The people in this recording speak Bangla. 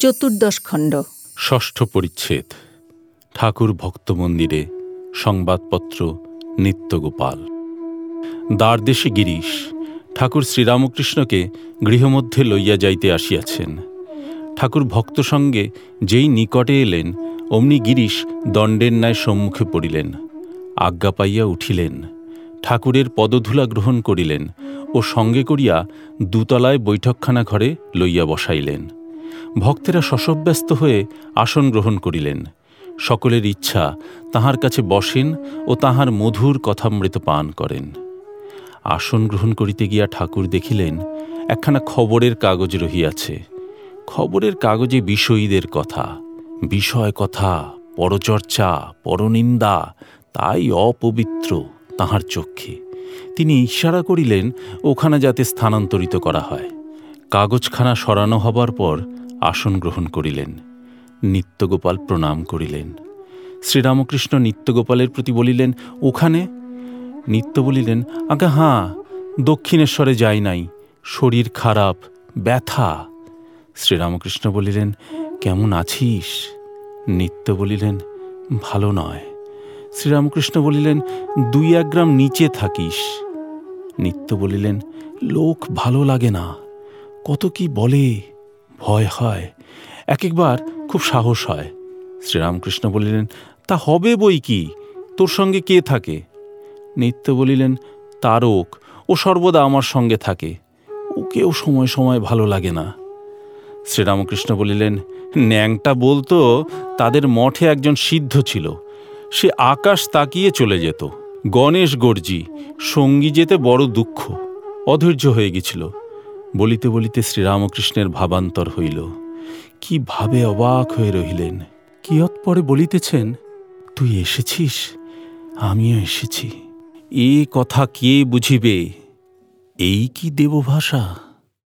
চতুর্দশ খণ্ড। ষষ্ঠ পরিচ্ছেদ। ঠাকুর ভক্ত মন্দিরে সংবাদপত্র নিত্যগোপাল দ্বারদেশে গিরিশ, ঠাকুর শ্রীরামকৃষ্ণকে গৃহমধ্যে লইয়া যাইতে আসিয়াছেন। ঠাকুর ভক্ত সঙ্গে যেই নিকটে এলেন, অমনি গিরিশ দণ্ডের ন্যায় সম্মুখে পড়িলেন। আজ্ঞা পাইয়া উঠিলেন, ঠাকুরের পদধূলা গ্রহণ করিলেন ও সঙ্গে করিয়া দুতলায় বৈঠকখানা ঘরে লইয়া বসাইলেন। ভক্তেরা শশব্যস্ত হয়ে আসন গ্রহণ করিলেন। সকলের ইচ্ছা তাহার কাছে বসেন ও তাহার মধুর কথামৃত পান করেন। আসন গ্রহণ করিতে গিয়া ঠাকুর দেখিলেন, একখানা খবরের কাগজ রহিয়াছে। খবরের কাগজে বিষয়ীদের কথা, বিষয় কথা, পরচর্চা, পরনিন্দা, তাই অপবিত্র তাহার চক্ষে। তিনি ইশারা করিলেন, ওখানে যাতে স্থানান্তরিত করা হয়। কাগজখানা সরানো হবার পর আসন গ্রহণ করিলেন, নিত্যগোপাল প্রণাম করিলেন। শ্রীরামকৃষ্ণ নিত্যগোপালের প্রতি বলিলেন, ওখানে? নিত্য বলিলেন, আজ্ঞা, হাঁ, দক্ষিণেশ্বরে যাই নাই, শরীর খারাপ, ব্যথা। শ্রীরামকৃষ্ণ বলিলেন, কেমন আছিস? নিত্য বলিলেন, ভালো নয়। শ্রীরামকৃষ্ণ বলিলেন, দুই এক গ্রাম নিচে থাকিস। নিত্য বলিলেন, লোক ভালো লাগে না, কত কি বলে? ভয় হয়। এক একবার খুব সাহস হয়। শ্রীরামকৃষ্ণ বলিলেন, তা হবে বই কি? তোর সঙ্গে কে থাকে? নিত্য বলিলেন তারক ও সর্বদা আমার সঙ্গে থাকে। ওকেও সময় সময় ভালো লাগে না। শ্রীরামকৃষ্ণ বলিলেন, ন্যাংটা বলতো, তাদের মঠে একজন সিদ্ধ ছিল। সে আকাশ তাকিয়ে চলে যেত। গণেশ গর্জি, সঙ্গী যেতে বড় দুঃখ, অধৈর্য হয়ে গেছিল। বলিতে বলিতে শ্রীরামকৃষ্ণের ভাবান্তর হইল। কি ভাবে অবাক হয়ে রহিলেন। কিয়ৎপরে বলিতেছেন, তুই এসেছিস? আমিও এসেছি। এ কথা কে বুঝিবে? এই কি দেবভাষা?